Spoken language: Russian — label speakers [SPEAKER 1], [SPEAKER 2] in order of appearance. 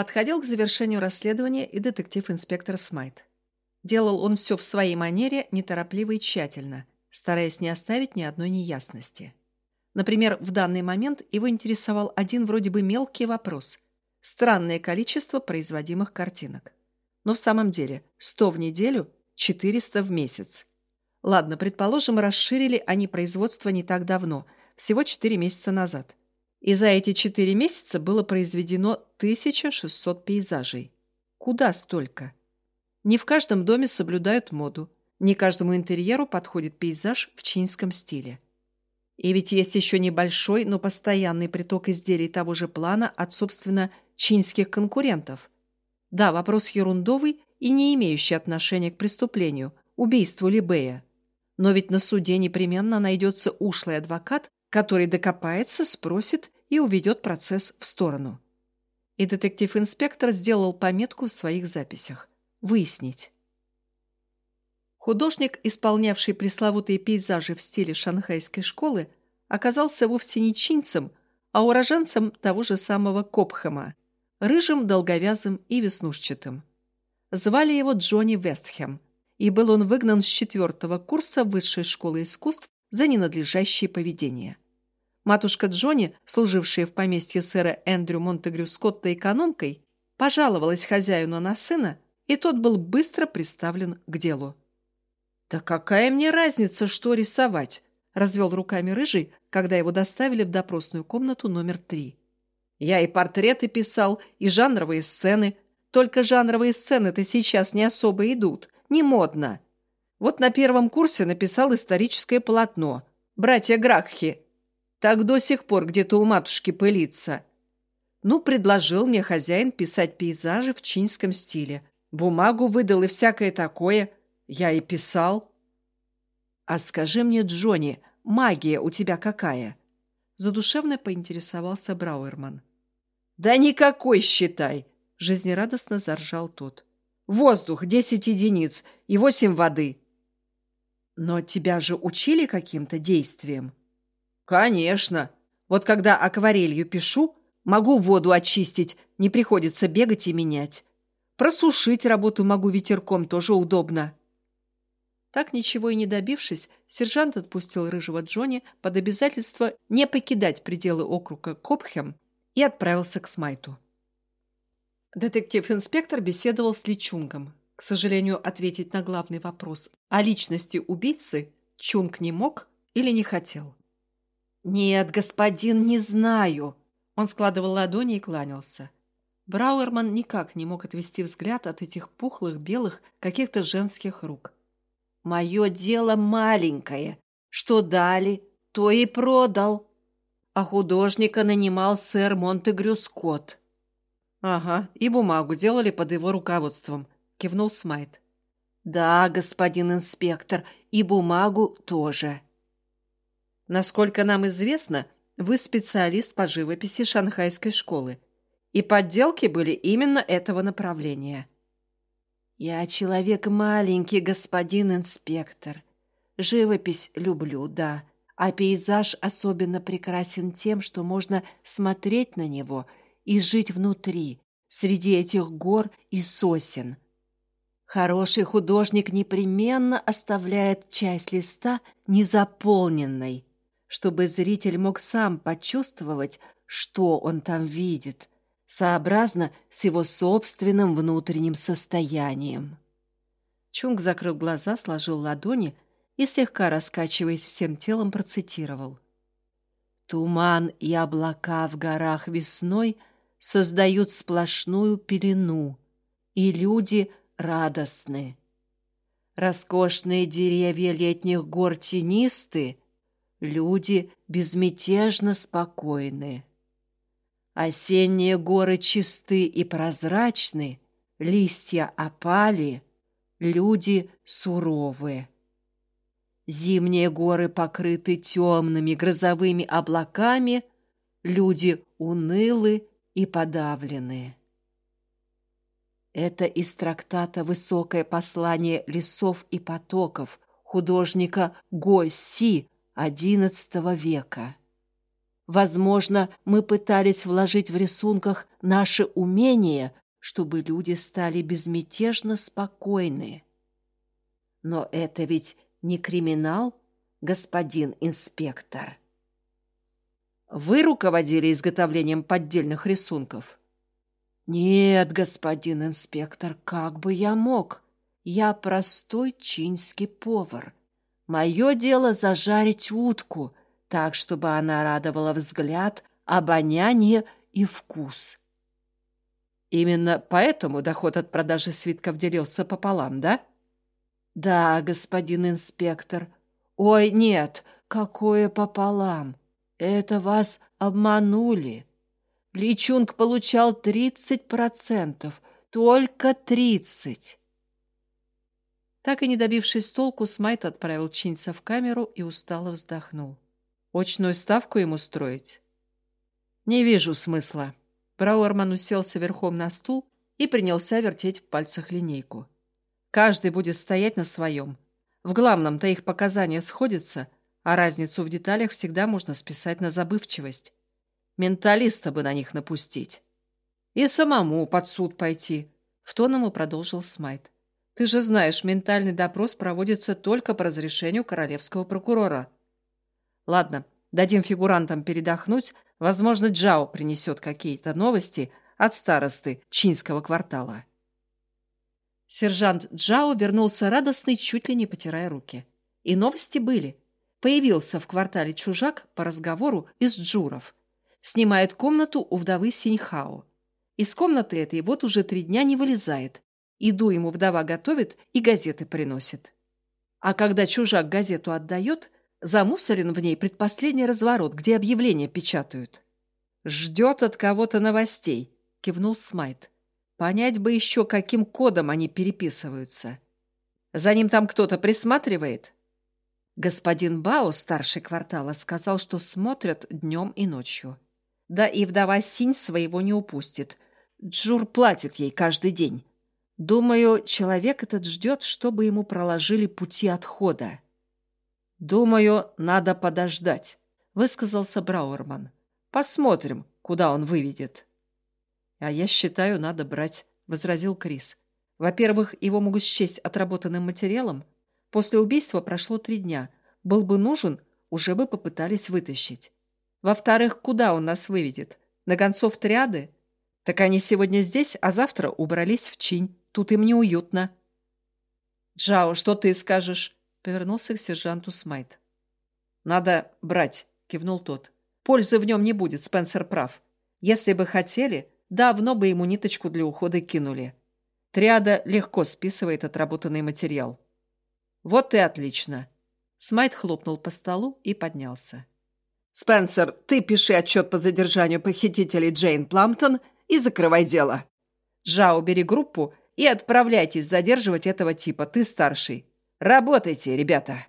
[SPEAKER 1] Подходил к завершению расследования и детектив-инспектор Смайт. Делал он все в своей манере, неторопливо и тщательно, стараясь не оставить ни одной неясности. Например, в данный момент его интересовал один вроде бы мелкий вопрос – странное количество производимых картинок. Но в самом деле 100 в неделю, 400 в месяц. Ладно, предположим, расширили они производство не так давно, всего 4 месяца назад. И за эти 4 месяца было произведено 1600 пейзажей. Куда столько? Не в каждом доме соблюдают моду, не каждому интерьеру подходит пейзаж в чинском стиле. И ведь есть еще небольшой, но постоянный приток изделий того же плана от, собственно, чинских конкурентов. Да, вопрос ерундовый и не имеющий отношения к преступлению, убийству Либея. Но ведь на суде непременно найдется ушлый адвокат, который докопается, спросит и уведет процесс в сторону. И детектив-инспектор сделал пометку в своих записях выяснить. Художник, исполнявший пресловутые пейзажи в стиле шанхайской школы, оказался вовсе не чинцем, а уроженцем того же самого Копхэма, рыжим, долговязым и веснушчатым. Звали его Джонни Вестхэм, и был он выгнан с четвертого курса высшей школы искусств за ненадлежащее поведение. Матушка Джонни, служившая в поместье сэра Эндрю Монтегрю Скотта экономкой, пожаловалась хозяину на сына, и тот был быстро приставлен к делу. «Да какая мне разница, что рисовать?» — развел руками рыжий, когда его доставили в допросную комнату номер три. «Я и портреты писал, и жанровые сцены. Только жанровые сцены-то сейчас не особо идут, не модно. Вот на первом курсе написал историческое полотно «Братья Гракхи». Так до сих пор где-то у матушки пылится. Ну, предложил мне хозяин писать пейзажи в чинском стиле. Бумагу выдал и всякое такое. Я и писал. А скажи мне, Джонни, магия у тебя какая? Задушевно поинтересовался Брауэрман. Да никакой, считай, жизнерадостно заржал тот. Воздух десять единиц и восемь воды. Но тебя же учили каким-то действием? Конечно. Вот когда акварелью пишу, могу воду очистить, не приходится бегать и менять. Просушить работу могу ветерком, тоже удобно. Так ничего и не добившись, сержант отпустил рыжего Джонни под обязательство не покидать пределы округа Копхем и отправился к Смайту. Детектив-инспектор беседовал с Личунгом. К сожалению, ответить на главный вопрос о личности убийцы Чунг не мог или не хотел. «Нет, господин, не знаю». Он складывал ладони и кланялся. Брауэрман никак не мог отвести взгляд от этих пухлых, белых, каких-то женских рук. «Мое дело маленькое. Что дали, то и продал. А художника нанимал сэр Монтегрю Скотт». «Ага, и бумагу делали под его руководством», — кивнул Смайт. «Да, господин инспектор, и бумагу тоже». «Насколько нам известно, вы специалист по живописи шанхайской школы», и подделки были именно этого направления. «Я человек маленький, господин инспектор. Живопись люблю, да, а пейзаж особенно прекрасен тем, что можно смотреть на него и жить внутри, среди этих гор и сосен. Хороший художник непременно оставляет часть листа незаполненной, чтобы зритель мог сам почувствовать, что он там видит, сообразно с его собственным внутренним состоянием. Чунг закрыл глаза, сложил ладони и, слегка раскачиваясь всем телом, процитировал. «Туман и облака в горах весной создают сплошную пелену, и люди радостны. Роскошные деревья летних гор тенисты, люди безмятежно спокойны». Осенние горы чисты и прозрачны, листья опали, люди суровы. Зимние горы покрыты темными грозовыми облаками, люди унылы и подавлены. Это из трактата «Высокое послание лесов и потоков» художника Го Си XI века.
[SPEAKER 2] Возможно, мы пытались вложить в рисунках наши умения, чтобы люди стали безмятежно спокойны. Но это ведь не криминал, господин инспектор.
[SPEAKER 1] Вы руководили изготовлением поддельных рисунков?
[SPEAKER 2] Нет, господин инспектор, как бы я мог? Я простой чинский повар. Мое дело зажарить утку, так, чтобы она радовала взгляд, обоняние и вкус.
[SPEAKER 1] Именно поэтому доход от продажи свитков делился пополам, да?
[SPEAKER 2] Да, господин инспектор. Ой, нет, какое пополам? Это вас обманули. Личунг получал тридцать процентов, только тридцать.
[SPEAKER 1] Так и не добившись толку, Смайт отправил Чинца в камеру и устало вздохнул. Очную ставку ему строить? Не вижу смысла. Брауэрман уселся верхом на стул и принялся вертеть в пальцах линейку. Каждый будет стоять на своем. В главном-то их показания сходятся, а разницу в деталях всегда можно списать на забывчивость. Менталиста бы на них напустить. И самому под суд пойти. В тон ему продолжил Смайт. Ты же знаешь, ментальный допрос проводится только по разрешению королевского прокурора. Ладно, дадим фигурантам передохнуть. Возможно, Джао принесет какие-то новости от старосты Чинского квартала. Сержант Джао вернулся радостный, чуть ли не потирая руки. И новости были. Появился в квартале чужак по разговору из Джуров. Снимает комнату у вдовы Синьхао. Из комнаты этой вот уже три дня не вылезает. Иду ему вдова готовит и газеты приносит. А когда чужак газету отдает, замусорен в ней предпоследний разворот, где объявления печатают. «Ждет от кого-то новостей», — кивнул Смайт. Понять бы еще, каким кодом они переписываются. За ним там кто-то присматривает? Господин Бао, старший квартала, сказал, что смотрят днем и ночью. Да и вдова Синь своего не упустит. Джур платит ей каждый день. Думаю, человек этот ждет, чтобы ему проложили пути отхода. «Думаю, надо подождать», — высказался Брауэрман. «Посмотрим, куда он выведет». «А я считаю, надо брать», — возразил Крис. «Во-первых, его могут счесть отработанным материалом. После убийства прошло три дня. Был бы нужен, уже бы попытались вытащить. Во-вторых, куда он нас выведет? На концов триады? Так они сегодня здесь, а завтра убрались в Чинь. Тут им неуютно». «Джао, что ты скажешь?» — повернулся к сержанту Смайт. «Надо брать», — кивнул тот. «Пользы в нем не будет, Спенсер прав. Если бы хотели, давно бы ему ниточку для ухода кинули. Триада легко списывает отработанный материал. Вот и отлично. Смайт хлопнул по столу и поднялся. «Спенсер, ты пиши отчет по задержанию похитителей Джейн Пламптон и закрывай дело. Джао, бери группу и отправляйтесь задерживать этого типа, ты старший. Работайте, ребята!»